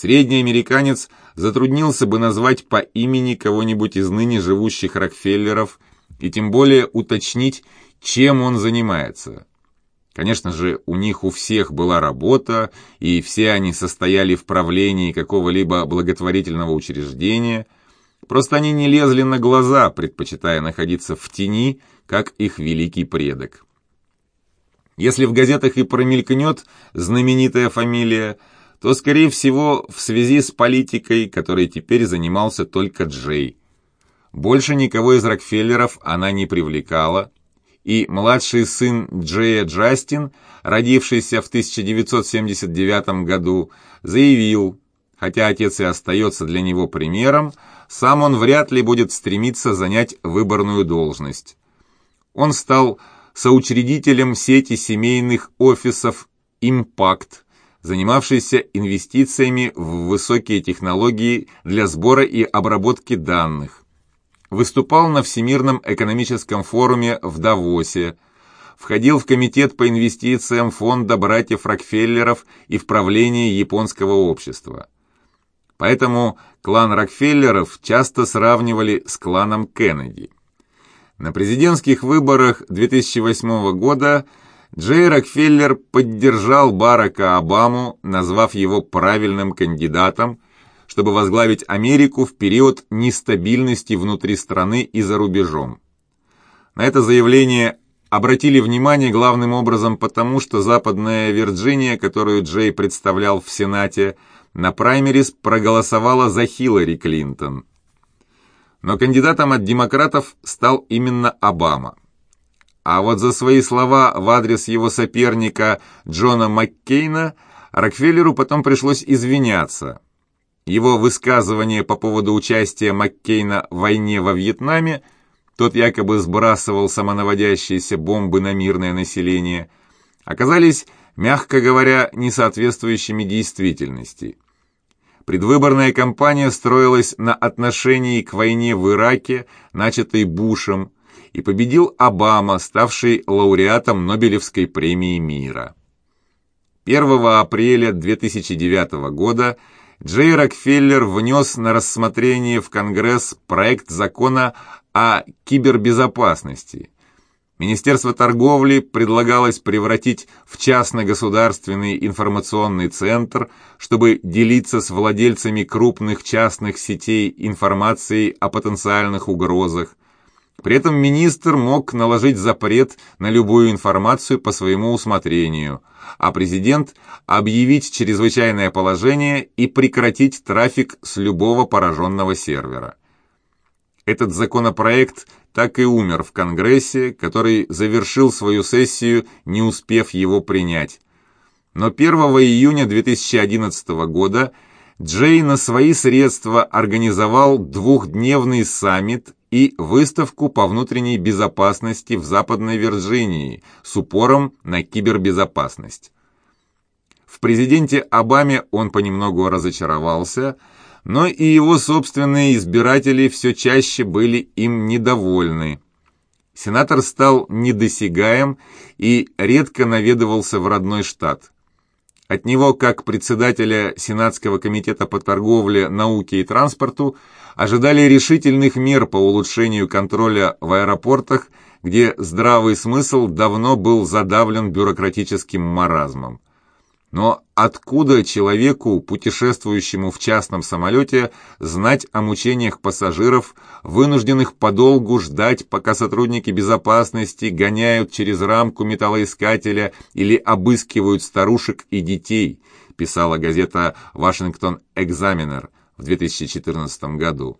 Средний американец затруднился бы назвать по имени кого-нибудь из ныне живущих Рокфеллеров и тем более уточнить, чем он занимается. Конечно же, у них у всех была работа, и все они состояли в правлении какого-либо благотворительного учреждения, просто они не лезли на глаза, предпочитая находиться в тени, как их великий предок. Если в газетах и промелькнет знаменитая фамилия, то, скорее всего, в связи с политикой, которой теперь занимался только Джей. Больше никого из Рокфеллеров она не привлекала, и младший сын Джея Джастин, родившийся в 1979 году, заявил, хотя отец и остается для него примером, сам он вряд ли будет стремиться занять выборную должность. Он стал соучредителем сети семейных офисов «Импакт», занимавшейся инвестициями в высокие технологии для сбора и обработки данных выступал на Всемирном экономическом форуме в Давосе, входил в комитет по инвестициям фонда братьев Рокфеллеров и в правление японского общества. Поэтому клан Рокфеллеров часто сравнивали с кланом Кеннеди. На президентских выборах 2008 года Джей Рокфеллер поддержал Барака Обаму, назвав его правильным кандидатом, чтобы возглавить Америку в период нестабильности внутри страны и за рубежом. На это заявление обратили внимание главным образом потому, что Западная Вирджиния, которую Джей представлял в Сенате, на праймерис проголосовала за Хиллари Клинтон. Но кандидатом от демократов стал именно Обама. А вот за свои слова в адрес его соперника Джона Маккейна Рокфеллеру потом пришлось извиняться – его высказывания по поводу участия Маккейна в войне во Вьетнаме, тот якобы сбрасывал самонаводящиеся бомбы на мирное население, оказались, мягко говоря, несоответствующими действительности. Предвыборная кампания строилась на отношении к войне в Ираке, начатой Бушем, и победил Обама, ставший лауреатом Нобелевской премии мира. 1 апреля 2009 года Джей Рокфеллер внес на рассмотрение в Конгресс проект закона о кибербезопасности. Министерство торговли предлагалось превратить в частно-государственный информационный центр, чтобы делиться с владельцами крупных частных сетей информацией о потенциальных угрозах, при этом министр мог наложить запрет на любую информацию по своему усмотрению, а президент объявить чрезвычайное положение и прекратить трафик с любого пораженного сервера. Этот законопроект так и умер в Конгрессе, который завершил свою сессию, не успев его принять. Но 1 июня 2011 года Джей на свои средства организовал двухдневный саммит и выставку по внутренней безопасности в Западной Вирджинии с упором на кибербезопасность. В президенте Обаме он понемногу разочаровался, но и его собственные избиратели все чаще были им недовольны. Сенатор стал недосягаем и редко наведывался в родной штат. От него, как председателя Сенатского комитета по торговле, науке и транспорту, ожидали решительных мер по улучшению контроля в аэропортах, где здравый смысл давно был задавлен бюрократическим маразмом. Но откуда человеку, путешествующему в частном самолете, знать о мучениях пассажиров, вынужденных подолгу ждать, пока сотрудники безопасности гоняют через рамку металлоискателя или обыскивают старушек и детей, писала газета «Вашингтон Экзаменер», в 2014 году.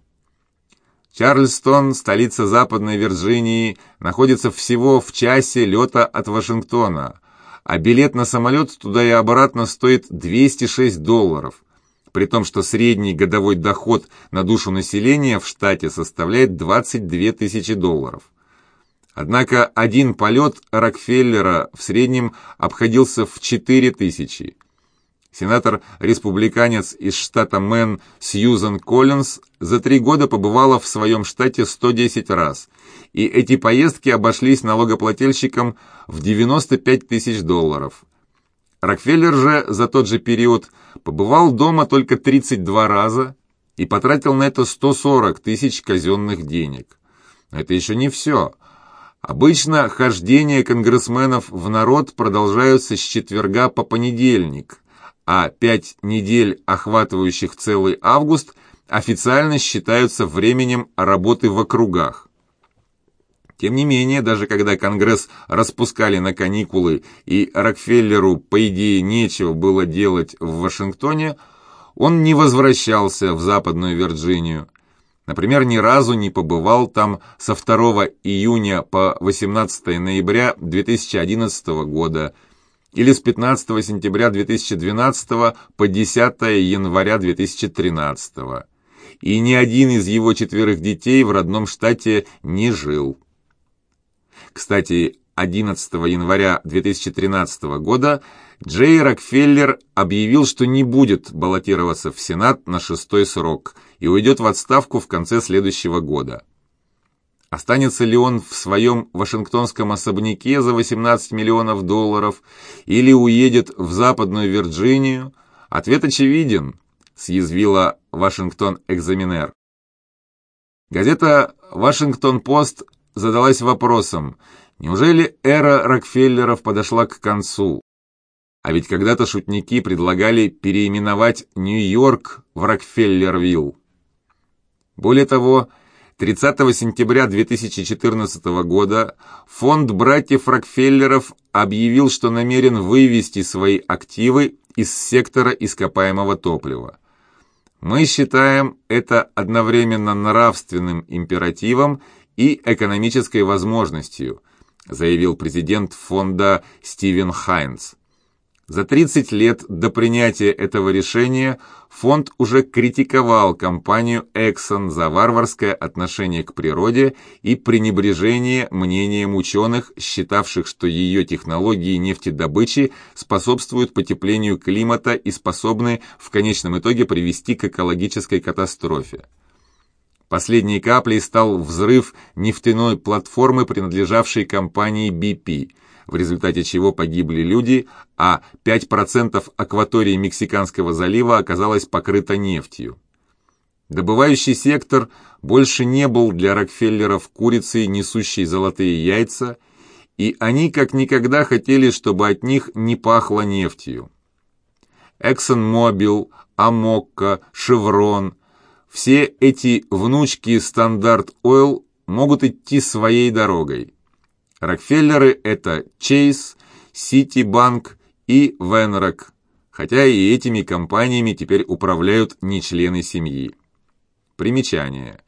Чарльстон, столица Западной Вирджинии, находится всего в часе лета от Вашингтона, а билет на самолет туда и обратно стоит 206 долларов, при том, что средний годовой доход на душу населения в штате составляет 22 тысячи долларов. Однако один полет Рокфеллера в среднем обходился в 4 тысячи, Сенатор-республиканец из штата Мэн Сьюзан Коллинз за три года побывала в своем штате 110 раз, и эти поездки обошлись налогоплательщикам в 95 тысяч долларов. Рокфеллер же за тот же период побывал дома только 32 раза и потратил на это 140 тысяч казенных денег. Это еще не все. Обычно хождения конгрессменов в народ продолжаются с четверга по понедельник, а пять недель, охватывающих целый август, официально считаются временем работы в округах. Тем не менее, даже когда Конгресс распускали на каникулы и Рокфеллеру, по идее, нечего было делать в Вашингтоне, он не возвращался в Западную Вирджинию. Например, ни разу не побывал там со 2 июня по 18 ноября 2011 года или с 15 сентября 2012 по 10 января 2013. И ни один из его четверых детей в родном штате не жил. Кстати, 11 января 2013 года Джей Рокфеллер объявил, что не будет баллотироваться в Сенат на шестой срок и уйдет в отставку в конце следующего года. Останется ли он в своем вашингтонском особняке за 18 миллионов долларов или уедет в Западную Вирджинию? Ответ очевиден, съязвила Вашингтон Экзаменер. Газета «Вашингтон-Пост» задалась вопросом, неужели эра Рокфеллеров подошла к концу? А ведь когда-то шутники предлагали переименовать Нью-Йорк в Рокфеллервилл. Более того, 30 сентября 2014 года фонд братьев Рокфеллеров объявил, что намерен вывести свои активы из сектора ископаемого топлива. Мы считаем это одновременно нравственным императивом и экономической возможностью, заявил президент фонда Стивен Хайнс. За 30 лет до принятия этого решения фонд уже критиковал компанию Exxon за варварское отношение к природе и пренебрежение мнением ученых, считавших, что ее технологии нефтедобычи способствуют потеплению климата и способны в конечном итоге привести к экологической катастрофе. Последней каплей стал взрыв нефтяной платформы, принадлежавшей компании BP, в результате чего погибли люди, а 5% акватории Мексиканского залива оказалось покрыто нефтью. Добывающий сектор больше не был для Рокфеллеров курицей, несущей золотые яйца, и они как никогда хотели, чтобы от них не пахло нефтью. ExxonMobil, Amoco, Chevron все эти внучки Standard Oil могут идти своей дорогой. Рокфеллеры – это Chase, Citibank и Venrock, хотя и этими компаниями теперь управляют не члены семьи. Примечание.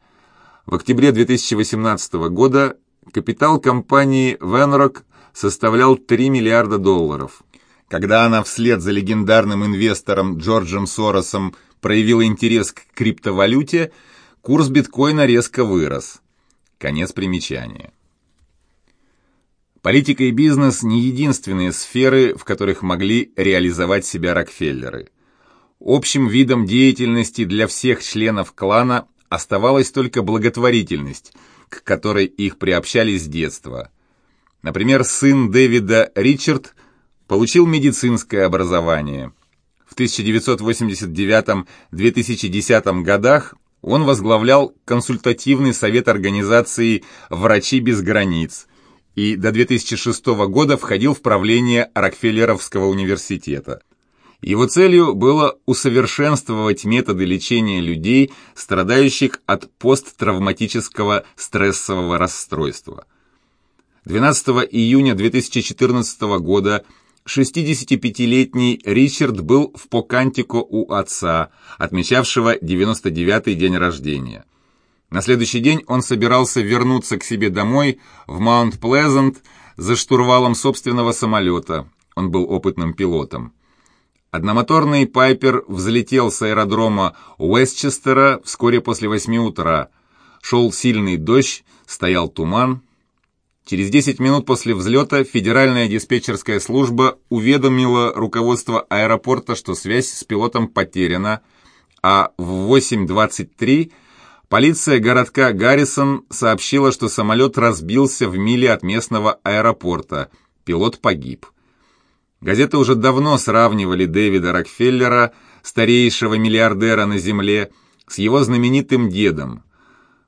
В октябре 2018 года капитал компании Венрок составлял 3 миллиарда долларов. Когда она вслед за легендарным инвестором Джорджем Соросом – проявила интерес к криптовалюте, курс биткоина резко вырос. Конец примечания. Политика и бизнес – не единственные сферы, в которых могли реализовать себя Рокфеллеры. Общим видом деятельности для всех членов клана оставалась только благотворительность, к которой их приобщали с детства. Например, сын Дэвида Ричард получил медицинское образование – в 1989-2010 годах он возглавлял консультативный совет организации «Врачи без границ» и до 2006 года входил в правление Рокфеллеровского университета. Его целью было усовершенствовать методы лечения людей, страдающих от посттравматического стрессового расстройства. 12 июня 2014 года 65-летний Ричард был в Покантико у отца, отмечавшего 99-й день рождения. На следующий день он собирался вернуться к себе домой в Маунт-Плезант за штурвалом собственного самолета. Он был опытным пилотом. Одномоторный «Пайпер» взлетел с аэродрома Уэстчестера вскоре после 8 утра. Шел сильный дождь, стоял туман, Через 10 минут после взлета Федеральная диспетчерская служба уведомила руководство аэропорта, что связь с пилотом потеряна, а в 8.23 полиция городка Гаррисон сообщила, что самолет разбился в миле от местного аэропорта. Пилот погиб. Газеты уже давно сравнивали Дэвида Рокфеллера, старейшего миллиардера на Земле, с его знаменитым дедом.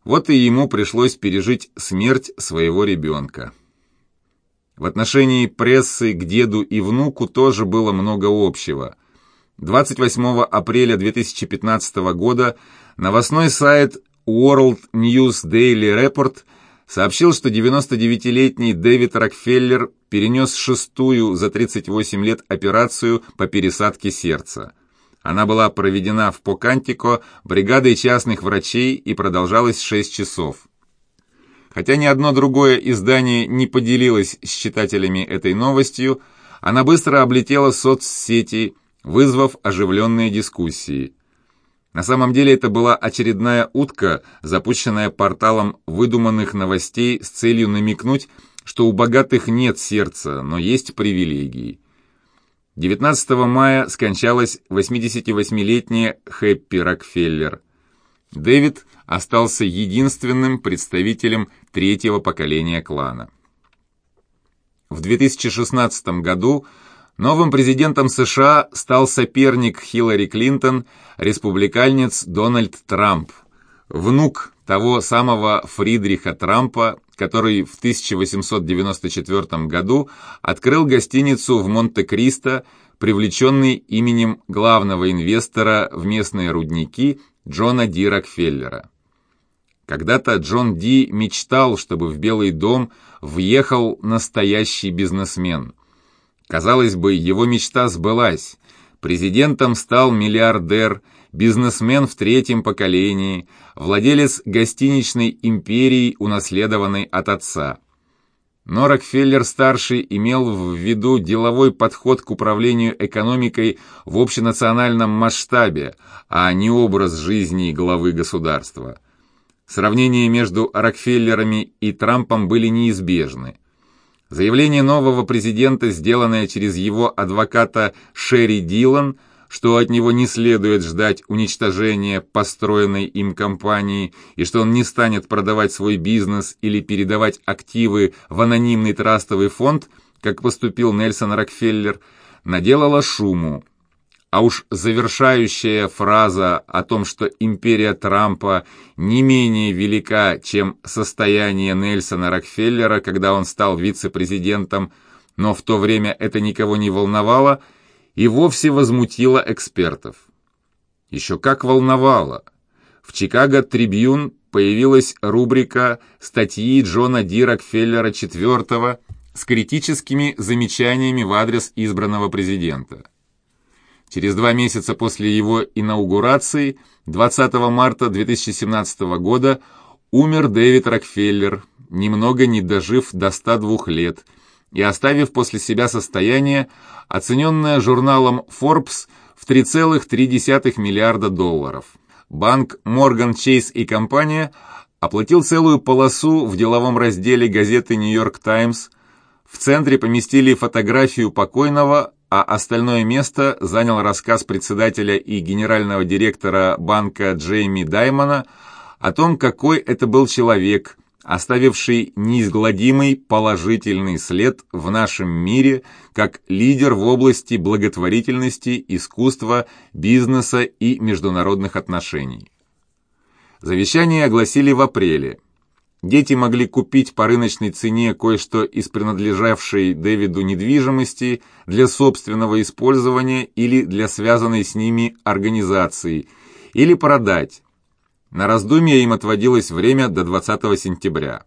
Вот и ему пришлось пережить смерть своего ребенка. В отношении прессы к деду и внуку тоже было много общего. 28 апреля 2015 года новостной сайт World News Daily Report сообщил, что 99-летний Дэвид Рокфеллер перенес шестую за 38 лет операцию по пересадке сердца. Она была проведена в Покантико бригадой частных врачей и продолжалась 6 часов. Хотя ни одно другое издание не поделилось с читателями этой новостью, она быстро облетела соцсети, вызвав оживленные дискуссии. На самом деле это была очередная утка, запущенная порталом выдуманных новостей с целью намекнуть, что у богатых нет сердца, но есть привилегии. 19 мая скончалась 88-летняя Хэппи Рокфеллер. Дэвид остался единственным представителем третьего поколения клана. В 2016 году новым президентом США стал соперник Хиллари Клинтон, республиканец Дональд Трамп, внук того самого Фридриха Трампа, который в 1894 году открыл гостиницу в Монте-Кристо, привлеченный именем главного инвестора в местные рудники Джона Ди Рокфеллера. Когда-то Джон Ди мечтал, чтобы в Белый дом въехал настоящий бизнесмен. Казалось бы, его мечта сбылась. Президентом стал миллиардер, бизнесмен в третьем поколении, владелец гостиничной империи, унаследованной от отца. Но Рокфеллер-старший имел в виду деловой подход к управлению экономикой в общенациональном масштабе, а не образ жизни главы государства. Сравнения между Рокфеллерами и Трампом были неизбежны. Заявление нового президента, сделанное через его адвоката Шерри Дилан – что от него не следует ждать уничтожения построенной им компании и что он не станет продавать свой бизнес или передавать активы в анонимный трастовый фонд, как поступил Нельсон Рокфеллер, наделала шуму. А уж завершающая фраза о том, что империя Трампа не менее велика, чем состояние Нельсона Рокфеллера, когда он стал вице-президентом, но в то время это никого не волновало – и вовсе возмутила экспертов. Еще как волновало. В «Чикаго Трибьюн» появилась рубрика «Статьи Джона Ди Рокфеллера IV» с критическими замечаниями в адрес избранного президента. Через два месяца после его инаугурации, 20 марта 2017 года, умер Дэвид Рокфеллер, немного не дожив до 102 лет – и оставив после себя состояние, оцененное журналом Forbes в 3,3 миллиарда долларов. Банк Morgan Chase и компания оплатил целую полосу в деловом разделе газеты New York Times. В центре поместили фотографию покойного, а остальное место занял рассказ председателя и генерального директора банка Джейми Даймона о том, какой это был человек – оставивший неизгладимый положительный след в нашем мире как лидер в области благотворительности, искусства, бизнеса и международных отношений. Завещание огласили в апреле. Дети могли купить по рыночной цене кое-что из принадлежавшей Дэвиду недвижимости для собственного использования или для связанной с ними организации, или продать, на раздумье им отводилось время до 20 сентября.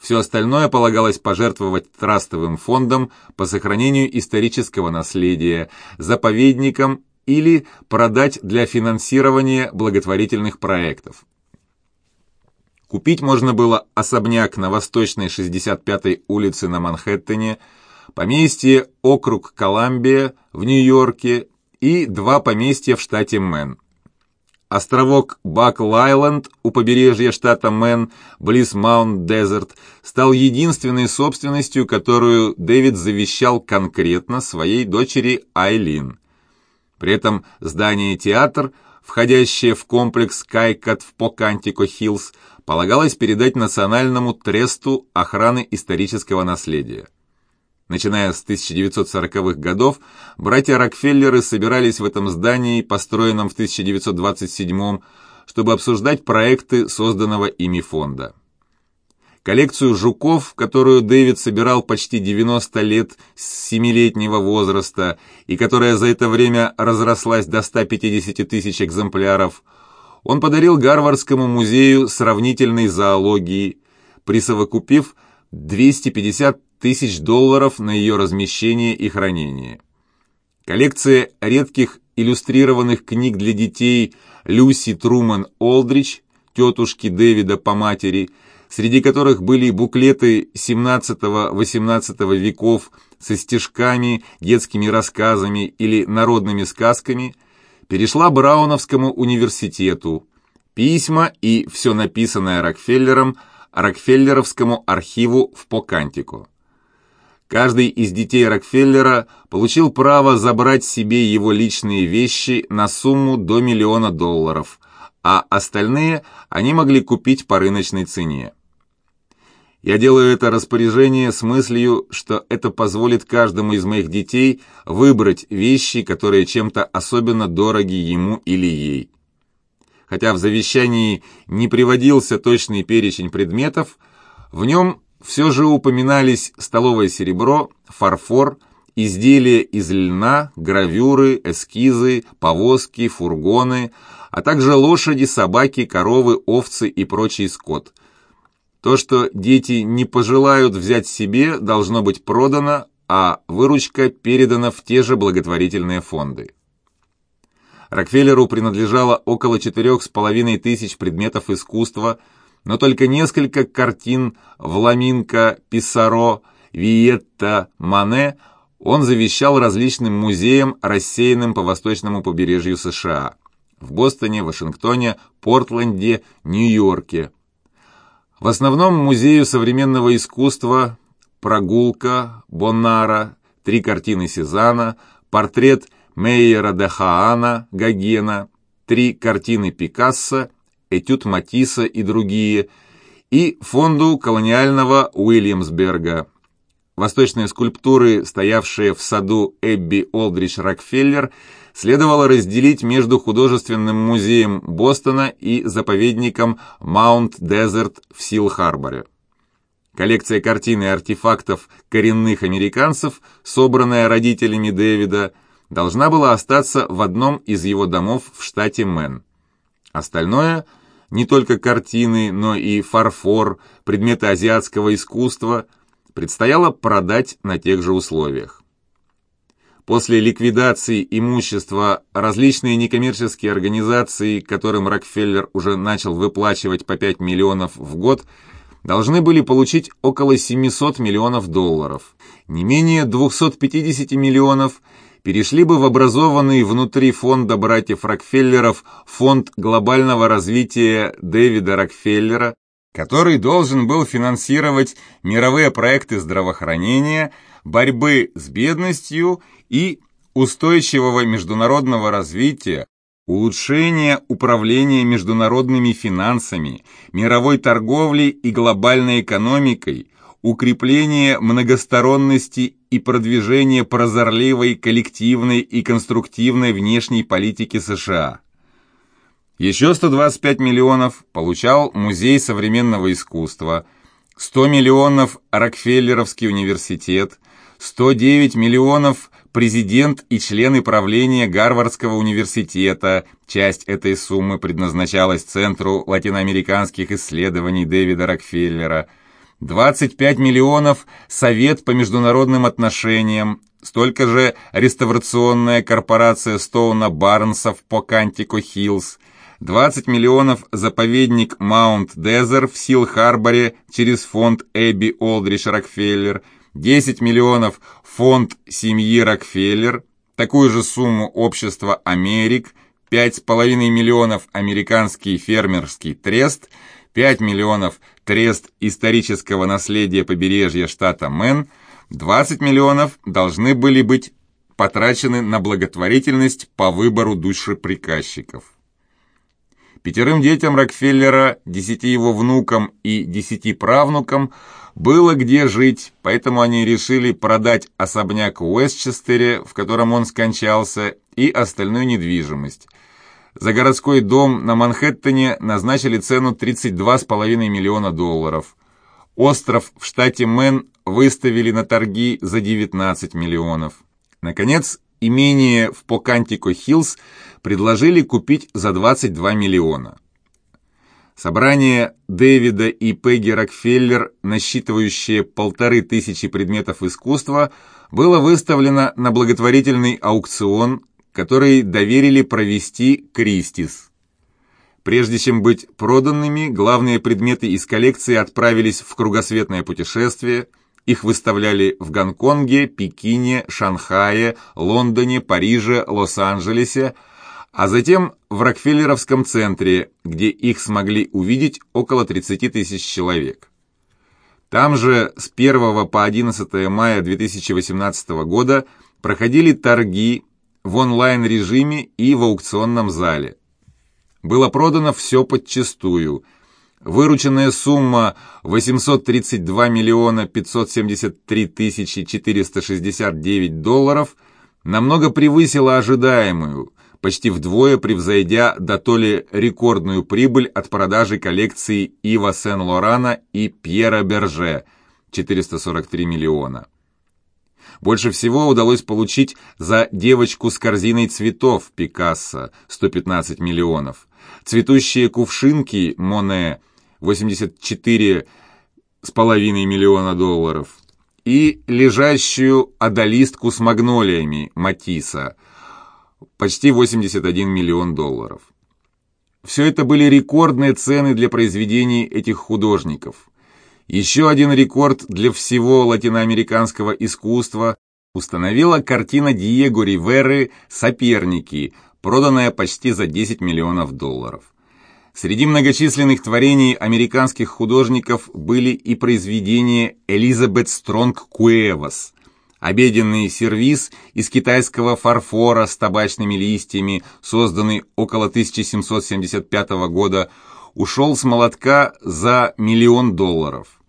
Все остальное полагалось пожертвовать трастовым фондам по сохранению исторического наследия, заповедникам или продать для финансирования благотворительных проектов. Купить можно было особняк на восточной 65-й улице на Манхэттене, поместье округ Коламбия в Нью-Йорке и два поместья в штате Мэн. Островок Бакл-Айленд у побережья штата Мэн, близ Маунт-Дезерт, стал единственной собственностью, которую Дэвид завещал конкретно своей дочери Айлин. При этом здание-театр, входящее в комплекс Кайкат в Покантико-Хиллз, полагалось передать Национальному тресту охраны исторического наследия. Начиная с 1940-х годов, братья Рокфеллеры собирались в этом здании, построенном в 1927 чтобы обсуждать проекты созданного ими фонда. Коллекцию жуков, которую Дэвид собирал почти 90 лет с 7-летнего возраста и которая за это время разрослась до 150 тысяч экземпляров, он подарил Гарвардскому музею сравнительной зоологии, присовокупив 250 тысяч долларов на ее размещение и хранение. Коллекция редких иллюстрированных книг для детей Люси Труман Олдрич, тетушки Дэвида по матери, среди которых были буклеты XVII-XVIII веков со стишками, детскими рассказами или народными сказками, перешла Брауновскому университету, письма и все написанное Рокфеллером Рокфеллеровскому архиву в Покантико. Каждый из детей Рокфеллера получил право забрать себе его личные вещи на сумму до миллиона долларов, а остальные они могли купить по рыночной цене. Я делаю это распоряжение с мыслью, что это позволит каждому из моих детей выбрать вещи, которые чем-то особенно дороги ему или ей. Хотя в завещании не приводился точный перечень предметов, в нем все же упоминались столовое серебро, фарфор, изделия из льна, гравюры, эскизы, повозки, фургоны, а также лошади, собаки, коровы, овцы и прочий скот. То, что дети не пожелают взять себе, должно быть продано, а выручка передана в те же благотворительные фонды. Рокфеллеру принадлежало около четырех с половиной тысяч предметов искусства – но только несколько картин Вламинко, Писаро, Виетта, Мане он завещал различным музеям, рассеянным по восточному побережью США – в Бостоне, Вашингтоне, Портленде, Нью-Йорке. В основном музею современного искусства «Прогулка», «Боннара», три картины Сезана, портрет Мейера де Хаана, Гогена, три картины Пикассо этюд Матисса и другие, и фонду колониального Уильямсберга. Восточные скульптуры, стоявшие в саду Эбби Олдрич Рокфеллер, следовало разделить между художественным музеем Бостона и заповедником Маунт-Дезерт в Сил-Харборе. Коллекция картин и артефактов коренных американцев, собранная родителями Дэвида, должна была остаться в одном из его домов в штате Мэн. Остальное, не только картины, но и фарфор, предметы азиатского искусства, предстояло продать на тех же условиях. После ликвидации имущества различные некоммерческие организации, которым Рокфеллер уже начал выплачивать по 5 миллионов в год, должны были получить около 700 миллионов долларов. Не менее 250 миллионов – перешли бы в образованный внутри фонда братьев Рокфеллеров фонд глобального развития Дэвида Рокфеллера, который должен был финансировать мировые проекты здравоохранения, борьбы с бедностью и устойчивого международного развития, улучшения управления международными финансами, мировой торговлей и глобальной экономикой, укрепление многосторонности и продвижение прозорливой, коллективной и конструктивной внешней политики США. Еще 125 миллионов получал Музей современного искусства, 100 миллионов Рокфеллеровский университет, 109 миллионов президент и члены правления Гарвардского университета. Часть этой суммы предназначалась Центру латиноамериканских исследований Дэвида Рокфеллера – 25 миллионов Совет по международным отношениям, столько же реставрационная корпорация Стоуна Барнсов по Кантико Хиллз, 20 миллионов заповедник Маунт Дезер в Сил-Харборе через фонд Эбби Олдрич Рокфеллер, 10 миллионов фонд семьи Рокфеллер, такую же сумму общества Америк, 5,5 миллионов американский фермерский трест – 5 миллионов трест исторического наследия побережья штата Мэн, 20 миллионов должны были быть потрачены на благотворительность по выбору душеприказчиков. Пятерым детям Рокфеллера, десяти его внукам и десяти правнукам было где жить, поэтому они решили продать особняк в Уэстчестере, в котором он скончался, и остальную недвижимость. За городской дом на Манхэттене назначили цену 32,5 миллиона долларов. Остров в штате Мэн выставили на торги за 19 миллионов. Наконец, имение в Покантико-Хиллз предложили купить за 22 миллиона. Собрание Дэвида и Пегги Рокфеллер, насчитывающее полторы тысячи предметов искусства, было выставлено на благотворительный аукцион, который доверили провести Кристис. Прежде чем быть проданными, главные предметы из коллекции отправились в кругосветное путешествие. Их выставляли в Гонконге, Пекине, Шанхае, Лондоне, Париже, Лос-Анджелесе, а затем в Рокфеллеровском центре, где их смогли увидеть около 30 тысяч человек. Там же с 1 по 11 мая 2018 года проходили торги в онлайн-режиме и в аукционном зале. Было продано все подчистую. Вырученная сумма 832 миллиона 573 тысячи 469 долларов намного превысила ожидаемую – почти вдвое превзойдя до то ли рекордную прибыль от продажи коллекции Ива Сен-Лорана и Пьера Берже – 443 миллиона. Больше всего удалось получить за «Девочку с корзиной цветов» Пикассо – 115 миллионов, «Цветущие кувшинки» Моне – 84 с половиной миллиона долларов и лежащую одолистку с магнолиями Матисса – почти 81 миллион долларов. Все это были рекордные цены для произведений этих художников. Еще один рекорд для всего латиноамериканского искусства установила картина Диего Риверы «Соперники», проданная почти за 10 миллионов долларов. Среди многочисленных творений американских художников были и произведения Элизабет Стронг Куэвас, Обеденный сервиз из китайского фарфора с табачными листьями, созданный около 1775 года, ушел с молотка за миллион долларов.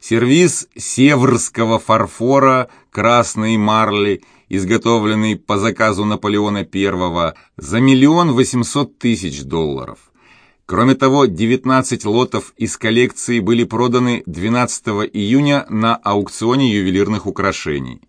Сервиз северского фарфора красной марли, изготовленный по заказу Наполеона I, за миллион восемьсот тысяч долларов. Кроме того, 19 лотов из коллекции были проданы 12 июня на аукционе ювелирных украшений.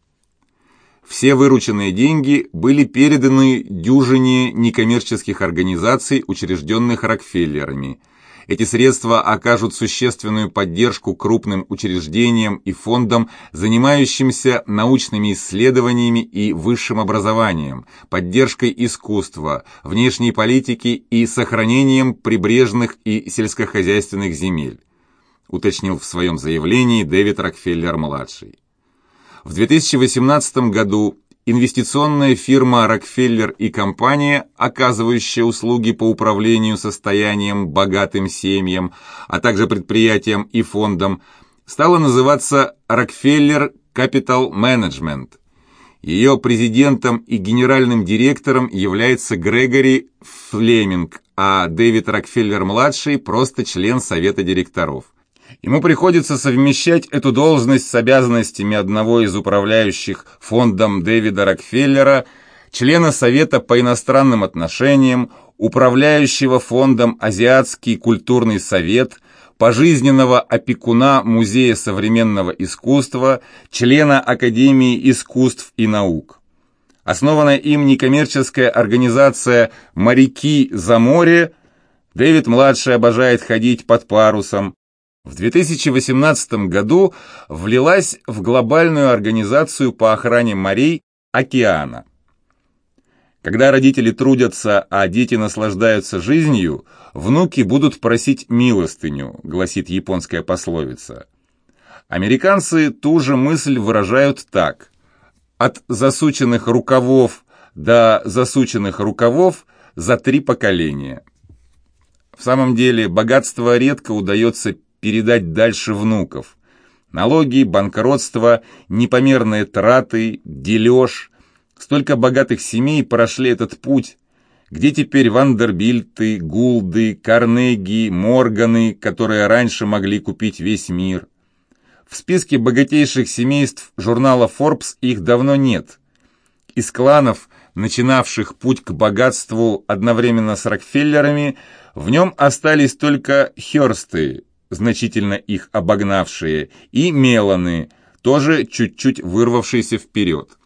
Все вырученные деньги были переданы дюжине некоммерческих организаций, учрежденных Рокфеллерами. Эти средства окажут существенную поддержку крупным учреждениям и фондам, занимающимся научными исследованиями и высшим образованием, поддержкой искусства, внешней политики и сохранением прибрежных и сельскохозяйственных земель, уточнил в своем заявлении Дэвид Рокфеллер-младший. В 2018 году инвестиционная фирма «Рокфеллер и компания», оказывающая услуги по управлению состоянием богатым семьям, а также предприятиям и фондам, стала называться «Рокфеллер Capital Management». Ее президентом и генеральным директором является Грегори Флеминг, а Дэвид Рокфеллер-младший просто член совета директоров. Ему приходится совмещать эту должность с обязанностями одного из управляющих фондом Дэвида Рокфеллера, члена Совета по иностранным отношениям, управляющего фондом Азиатский культурный совет, пожизненного опекуна Музея современного искусства, члена Академии искусств и наук. Основанная им некоммерческая организация «Моряки за море» Дэвид-младший обожает ходить под парусом, в 2018 году влилась в глобальную организацию по охране морей «Океана». Когда родители трудятся, а дети наслаждаются жизнью, внуки будут просить милостыню, гласит японская пословица. Американцы ту же мысль выражают так. От засученных рукавов до засученных рукавов за три поколения. В самом деле, богатство редко удается передать дальше внуков. Налоги, банкротство, непомерные траты, дележ. Столько богатых семей прошли этот путь. Где теперь Вандербильты, Гулды, Карнеги, Морганы, которые раньше могли купить весь мир? В списке богатейших семейств журнала Forbes их давно нет. Из кланов, начинавших путь к богатству одновременно с Рокфеллерами, в нем остались только Хёрсты, значительно их обогнавшие, и Меланы, тоже чуть-чуть вырвавшиеся вперед.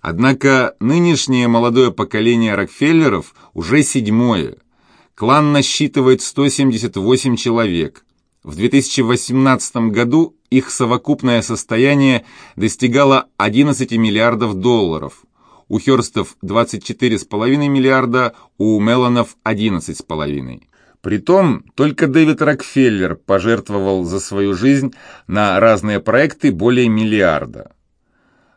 Однако нынешнее молодое поколение Рокфеллеров уже седьмое. Клан насчитывает 178 человек. В 2018 году их совокупное состояние достигало 11 миллиардов долларов. У Хёрстов 24,5 миллиарда, у Меланов 11,5. Притом, только Дэвид Рокфеллер пожертвовал за свою жизнь на разные проекты более миллиарда.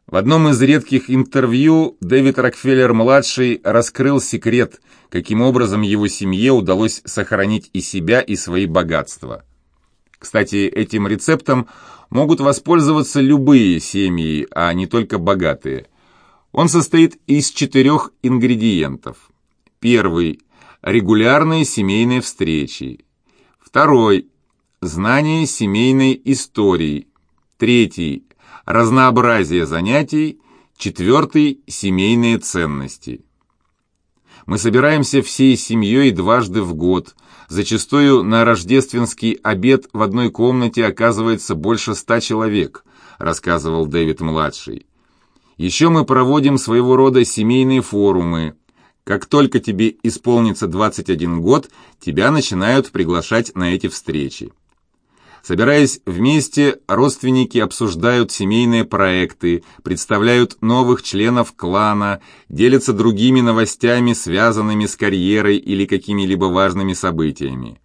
В одном из редких интервью Дэвид Рокфеллер-младший раскрыл секрет, каким образом его семье удалось сохранить и себя, и свои богатства. Кстати, этим рецептом могут воспользоваться любые семьи, а не только богатые. Он состоит из четырех ингредиентов. Первый – регулярные семейные встречи. Второй – знание семейной истории. Третий разнообразие занятий, четвертый – семейные ценности. Мы собираемся всей семьей дважды в год. Зачастую на рождественский обед в одной комнате оказывается больше ста человек, рассказывал Дэвид-младший. Еще мы проводим своего рода семейные форумы. Как только тебе исполнится 21 год, тебя начинают приглашать на эти встречи. Собираясь вместе, родственники обсуждают семейные проекты, представляют новых членов клана, делятся другими новостями, связанными с карьерой или какими-либо важными событиями.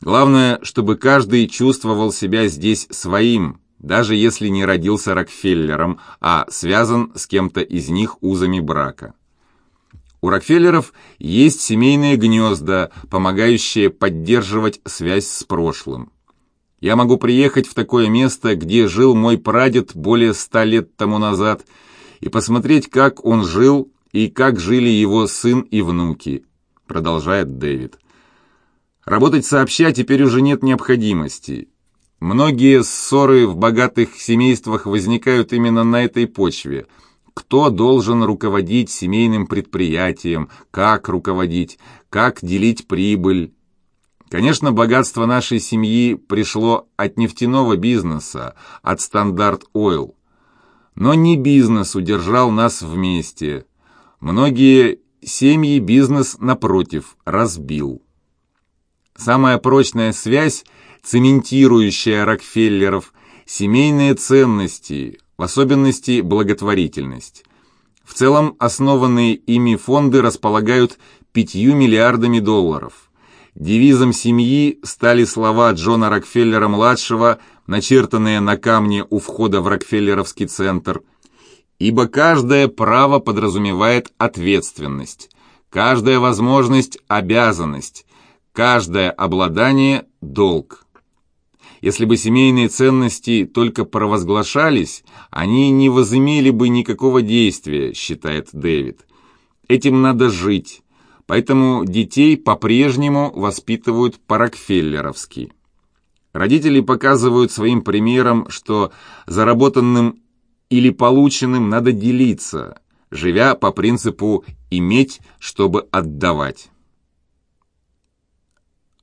Главное, чтобы каждый чувствовал себя здесь своим, даже если не родился Рокфеллером, а связан с кем-то из них узами брака. У Рокфеллеров есть семейные гнезда, помогающие поддерживать связь с прошлым. Я могу приехать в такое место, где жил мой прадед более ста лет тому назад, и посмотреть, как он жил и как жили его сын и внуки», — продолжает Дэвид. «Работать сообща теперь уже нет необходимости. Многие ссоры в богатых семействах возникают именно на этой почве. Кто должен руководить семейным предприятием, как руководить, как делить прибыль, Конечно, богатство нашей семьи пришло от нефтяного бизнеса, от Standard Oil. Но не бизнес удержал нас вместе. Многие семьи бизнес, напротив, разбил. Самая прочная связь, цементирующая Рокфеллеров, семейные ценности, в особенности благотворительность. В целом, основанные ими фонды располагают пятью миллиардами долларов. Девизом семьи стали слова Джона Рокфеллера-младшего, начертанные на камне у входа в Рокфеллеровский центр. «Ибо каждое право подразумевает ответственность, каждая возможность – обязанность, каждое обладание – долг». Если бы семейные ценности только провозглашались, они не возымели бы никакого действия, считает Дэвид. Этим надо жить поэтому детей по-прежнему воспитывают по-рокфеллеровски. Родители показывают своим примером, что заработанным или полученным надо делиться, живя по принципу «иметь, чтобы отдавать».